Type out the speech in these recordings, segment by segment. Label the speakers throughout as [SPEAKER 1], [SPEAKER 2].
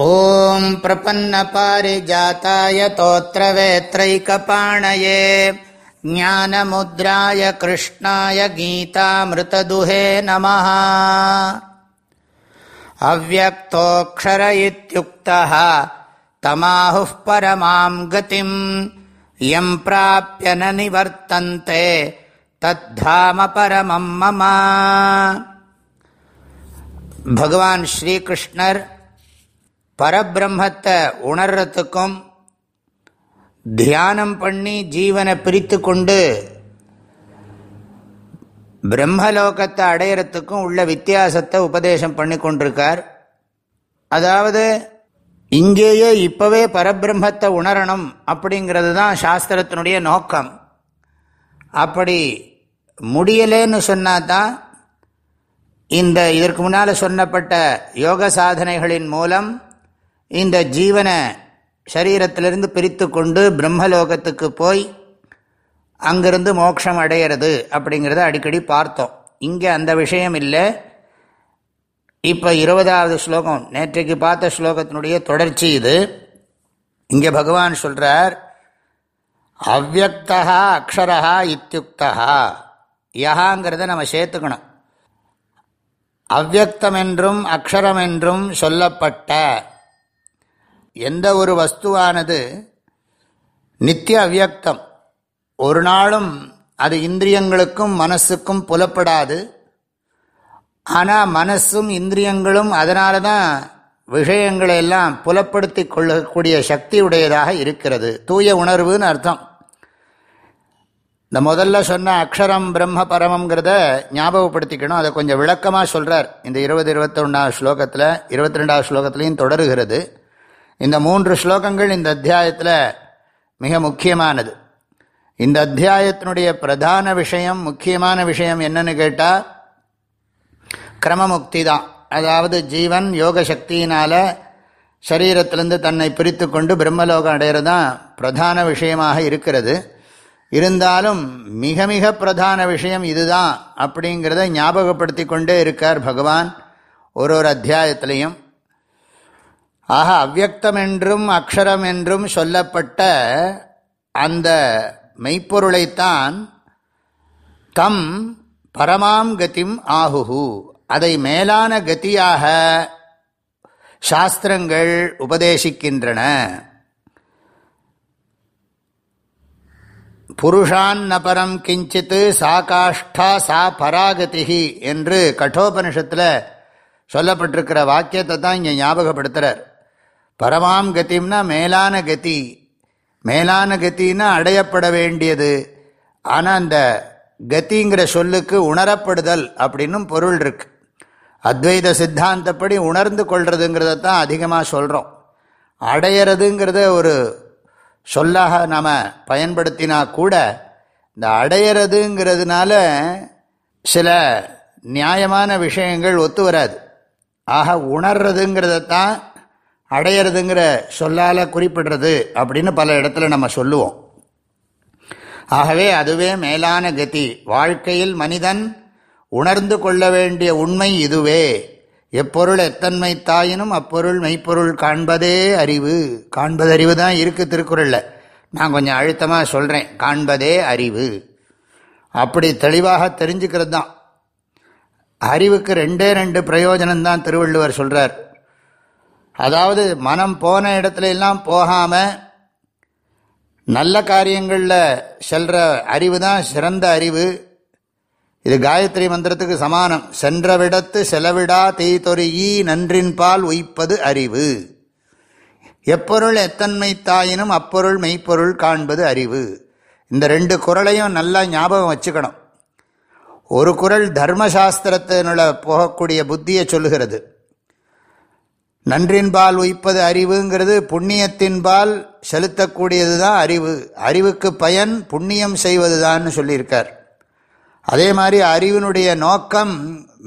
[SPEAKER 1] ॐ प्रपन्नपारिजाताय तोत्रवेत्रैकपाणये, ज्ञानमुद्राय कृष्णाय गीतामृतदुहे नमः। अव्यक्तोऽक्षर इत्युक्तः तमाहुः परमां गतिम् यम् प्राप्य न निवर्तन्ते, तद्धाम परमम् मम। भगवान् பரபிரம்மத்தை உணர்றத்துக்கும் தியானம் பண்ணி ஜீவனை பிரித்து கொண்டு பிரம்மலோகத்தை அடையிறத்துக்கும் உள்ள வித்தியாசத்தை உபதேசம் பண்ணி கொண்டிருக்கார். அதாவது இங்கேயே இப்போவே பரபிரம்மத்தை உணரணும் அப்படிங்கிறது தான் சாஸ்திரத்தினுடைய நோக்கம். அப்படி முடியலேன்னு சொன்னாதான் இந்த இதற்கு முன்னால் சொன்னப்பட்ட யோக சாதனைகளின் மூலம் இந்த ஜீவனை சரீரத்திலிருந்து பிரித்து கொண்டு பிரம்மலோகத்துக்கு போய் அங்கிருந்து மோட்சம் அடையிறது அப்படிங்கிறத அடிக்கடி பார்த்தோம். இங்கே அந்த விஷயம் இல்லை. இப்போ இருபதாவது ஸ்லோகம் நேற்றைக்கு பார்த்த ஸ்லோகத்தினுடைய தொடர்ச்சி இது. இங்கே பகவான் சொல்கிறார் அவ்வக்தா அக்ஷரா இத்தியுக்தா யஹாங்கிறத நம்ம சேர்த்துக்கணும். அவ்வக்தம் என்றும் அக்ஷரம் என்றும் சொல்லப்பட்ட எந்த ஒரு வஸ்துவானது நித்திய அவ்வியக்தம். ஒரு நாளும் அது இந்திரியங்களுக்கும் மனசுக்கும் புலப்படாது. ஆனால் மனசும் இந்திரியங்களும் அதனால தான் விஷயங்களை எல்லாம் புலப்படுத்தி கொள்ளக்கூடிய சக்தி உடையதாக இருக்கிறது. தூய உணர்வுன்னு அர்த்தம். இந்த முதல்ல சொன்ன அக்ஷரம் பிரம்ம பரமங்கிறத ஞாபகப்படுத்திக்கணும். அதை கொஞ்சம் விளக்கமாக சொல்கிறார் இந்த இருபது இருபத்தொன்னாவது ஸ்லோகத்தில் இருபத்தி ரெண்டாவது ஸ்லோகத்துலேயும் தொடருகிறது. இந்த மூன்று ஸ்லோகங்கள் இந்த அத்தியாயத்தில் மிக முக்கியமானது. இந்த அத்தியாயத்தினுடைய பிரதான விஷயம் முக்கியமான விஷயம் என்னன்னு கேட்டால் கிரமமுக்தி தான். அதாவது ஜீவன் யோக சக்தியினால் சரீரத்திலிருந்து தன்னை பிரித்து கொண்டு பிரம்மலோகம் அடைகிறது தான் பிரதான விஷயமாக இருக்கிறது. இருந்தாலும் மிக மிக பிரதான விஷயம் இதுதான் அப்படிங்கிறத ஞாபகப்படுத்தி கொண்டே இருக்கார் பகவான் ஒரு ஒரு அத்தியாயத்திலையும். ஆக அவ்வக்தம் என்றும் அக்ஷரம் என்றும் சொல்லப்பட்ட அந்த மெய்ப்பொருளைத்தான் தம் பரமாம் கதிம் ஆகுகு அதை மேலான கதியாக சாஸ்திரங்கள் உபதேசிக்கின்றன. புருஷான் நபரம் கிஞ்சித்து சா காஷ்டா சா பராகதிகி என்று கட்டோபனிஷத்தில் சொல்லப்பட்டிருக்கிற வாக்கியத்தை தான் இங்கே ஞாபகப்படுத்துகிறார் பரமாம் கத்திம்னா மேலான கதி. மேலான கத்தின்னா அடையப்பட வேண்டியது. ஆனால் அந்த கத்திங்கிற சொல்லுக்கு உணரப்படுதல் அப்படின்னும் பொருள் இருக்கு. அத்வைத சித்தாந்தப்படி உணர்ந்து கொள்றதுங்கிறத தான் அதிகமாக சொல்கிறோம் அடையிறதுங்கிறத ஒரு சொல்லாக நாம் பயன்படுத்தினா கூட இந்த அடையிறதுங்கிறதுனால சில நியாயமான விஷயங்கள் ஒத்து வராது. ஆக உணர்றதுங்கிறதத்தான் அடையிறதுங்கிற சொல்லால் குறிப்பிடுறது அப்படின்னு பல இடத்துல நம்ம சொல்லுவோம். ஆகவே அதுவே மேலான கதி. வாழ்க்கையில் மனிதன் உணர்ந்து கொள்ள வேண்டிய உண்மை இதுவே. எப்பொருள் எத்தன்மை தாயினும் அப்பொருள் மெய்ப்பொருள் காண்பதே அறிவு. காண்பது அறிவு தான் இருக்குது திருக்குறளில். நான் கொஞ்சம் அழுத்தமாக சொல்கிறேன் காண்பதே அறிவு. அப்படி தெளிவாக தெரிஞ்சுக்கிறது தான் அறிவுக்கு ரெண்டே ரெண்டு பிரயோஜனம் தான் திருவள்ளுவர் சொல்கிறார் அதாவது மனம் போன இடத்துல எல்லாம் போகாமல் நல்ல காரியங்களில் செல்ற அறிவு தான் சிறந்த அறிவு. இது காயத்ரி மந்திரத்துக்கு சமானம். சென்ற விடத்து செலவிடா ஈ நன்றின் பால் உய்ப்பது அறிவு. எப்பொருள் எத்தன்மை தாயினும் அப்பொருள் மெய்ப்பொருள் காண்பது அறிவு. இந்த ரெண்டு குரலையும் நல்லா ஞாபகம் வச்சுக்கணும். ஒரு குரல் தர்மசாஸ்திரத்தினுள்ள போகக்கூடிய புத்தியை சொல்லுகிறது. நன்றின்பால் உயிப்பது அறிவுங்கிறது புண்ணியத்தின்பால் செலுத்தக்கூடியது தான் அறிவு. அறிவுக்கு பயன் புண்ணியம் செய்வது தான் சொல்லியிருக்கார். அதே மாதிரி அறிவினுடைய நோக்கம்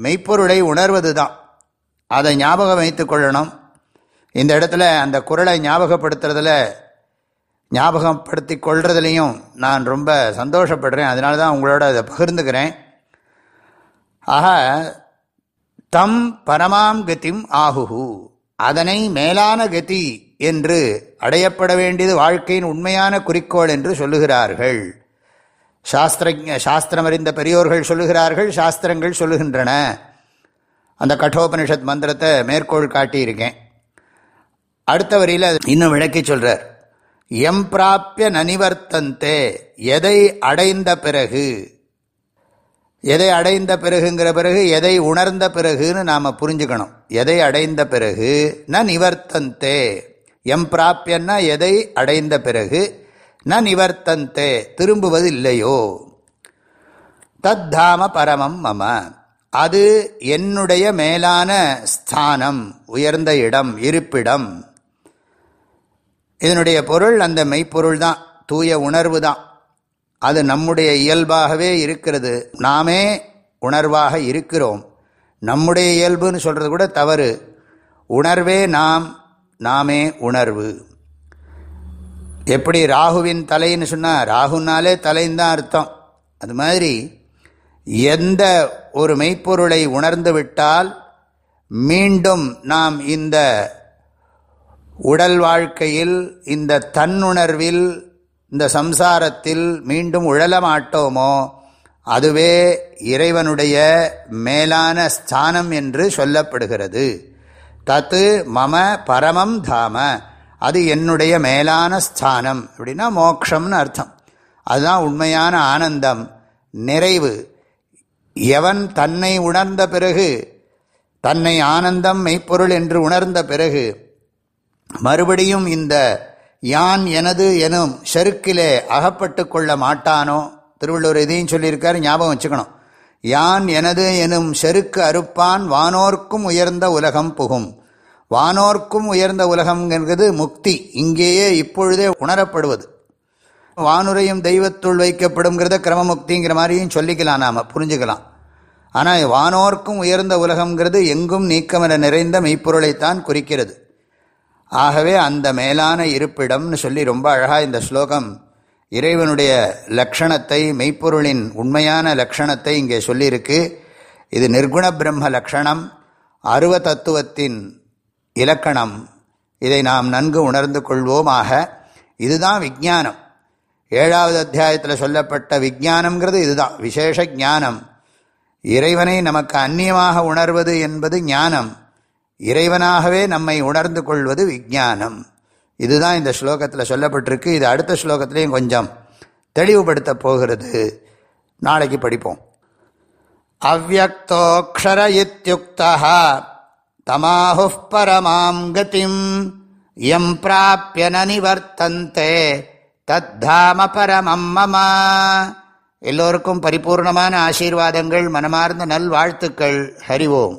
[SPEAKER 1] மெய்ப்பொருளை உணர்வது தான் அதை ஞாபகம் வைத்து கொள்ளணும். இந்த இடத்துல அந்த குரலை ஞாபகப்படுத்துறதுல ஞாபகப்படுத்தி கொள்றதுலேயும் நான் ரொம்ப சந்தோஷப்படுறேன். அதனால தான் உங்களோட அதை பகிர்ந்துக்கிறேன். ஆக தம் பரமாம் கத்திம் ஆகுஹூ. அதனை மேலான கதி என்று அடையப்பட வேண்டியது வாழ்க்கையின் உண்மையான குறிக்கோள் என்று சொல்லுகிறார்கள். சாஸ்திர சாஸ்திரம் அறிந்த பெரியோர்கள் சொல்லுகிறார்கள் சாஸ்திரங்கள் சொல்லுகின்றன. அந்த கட்டோபனிஷத் மந்திரத்தை மேற்கோள் காட்டியிருக்கேன். அடுத்த வரியில் இன்னும் விளக்கி சொல்கிறார் எம் பிராப்பிய நனிவர்த்தந்தே எதை அடைந்த பிறகு எதை அடைந்த பிறகுங்கிற பிறகு எதை உணர்ந்த பிறகுன்னு நாம் புரிஞ்சுக்கணும். எதை அடைந்த பிறகு ந நிவர்த்தந்தே. எம் பிராப்பியன்னா எதை அடைந்த பிறகு ந நிவர்த்தந்தே. திரும்புவது இல்லையோ தத்தாம பரமம் மம. அது என்னுடைய மேலான ஸ்தானம் உயர்ந்த இடம் இருப்பிடம். இதனுடைய பொருள் அந்த மெய்ப்பொருள் தான் தூய உணர்வு தான் அது நம்முடைய இயல்பாகவே இருக்கிறது. நாமே உணர்வாக இருக்கிறோம். நம்முடைய இயல்புன்னு சொல்கிறது கூட தவறு. உணர்வே நாம் நாமே உணர்வு. எப்படி ராகுவின் தலைன்னு சொன்னால் ராகுனாலே தலைன்னு தான் அர்த்தம். அது மாதிரி எந்த ஒரு மெய்ப்பொருளை உணர்ந்து விட்டால் மீண்டும் நாம் இந்த உடல் வாழ்க்கையில் இந்த தன்னுணர்வில் இந்த சம்சாரத்தில் மீண்டும் உழலமாட்டோமோ? அதுவே இறைவனுடைய மேலான ஸ்தானம் என்று சொல்லப்படுகிறது. தத்து மம பரமம் தாம. அது என்னுடைய மேலான ஸ்தானம். அப்படின்னா மோக்ஷம்னு அர்த்தம். அதுதான் உண்மையான ஆனந்தம் நிறைவு. எவன் தன்னை உணர்ந்த பிறகு தன்னை ஆனந்தம் மெய்ப்பொருள் என்று உணர்ந்த பிறகு மறுபடியும் இந்த யான் எனது எனும் செருக்கிலே அகப்பட்டு கொள்ள மாட்டானோ? திருவள்ளுவர் இதையும் சொல்லியிருக்காரு ஞாபகம் வச்சுக்கணும். யான் எனது எனும் செருக்கு அறுப்பான் வானோர்க்கும் உயர்ந்த உலகம் புகும். வானோர்க்கும் உயர்ந்த உலகம்ங்கிறது முக்தி இங்கேயே இப்பொழுதே உணரப்படுவது. வானுரையும் தெய்வத்துள் வைக்கப்படுங்கிறத கிரமமுக்திங்கிற மாதிரியும் சொல்லிக்கலாம் நாம் புரிஞ்சுக்கலாம். ஆனால் வானோர்க்கும் உயர்ந்த உலகம்ங்கிறது எங்கும் நீக்கமென நிறைந்த மெய்ப்பொருளைத்தான் குறிக்கிறது. ஆகவே அந்த மேலான இருப்பிடம்னு சொல்லி ரொம்ப அழகாக இந்த ஸ்லோகம் இறைவனுடைய லக்ஷணத்தை மெய்ப்பொருளின் உண்மையான லக்ஷணத்தை இங்கே சொல்லியிருக்கு. இது நிர்குண பிரம்ம லக்ஷணம் அருவ தத்துவத்தின் இலக்கணம். இதை நாம் நன்கு உணர்ந்து கொள்வோமாக. இதுதான் விஜானம் ஏழாவது அத்தியாயத்தில் சொல்லப்பட்ட விஜானம்ங்கிறது இதுதான் விசேஷ ஞானம். இறைவனை நமக்கு அந்நியமாக உணர்வது என்பது ஞானம். இறைவனாகவே நம்மை உணர்ந்து கொள்வது விஜானம் இதுதான் இந்த ஸ்லோகத்தில் சொல்லப்பட்டிருக்கு. இது அடுத்த ஸ்லோகத்திலையும் கொஞ்சம் தெளிவுபடுத்த போகிறது. நாளைக்கு படிப்போம். அவ்வக்தோக்ஷர இத்தியுக்தா தமாஹு பரமாம் கதிம் எம் பிராப்பிய நிவர்த்தந்தே தத்தாம பரமம் மமா. எல்லோருக்கும் பரிபூர்ணமான ஆசீர்வாதங்கள் மனமார்ந்த நல்வாழ்த்துக்கள். ஹரிவோம்